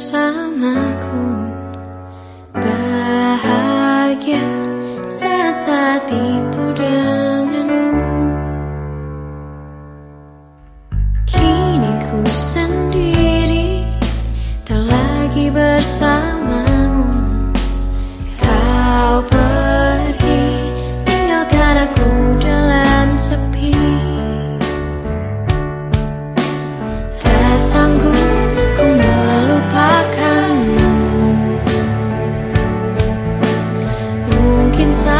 bersamaku. Bahagia saat-saat itu inside.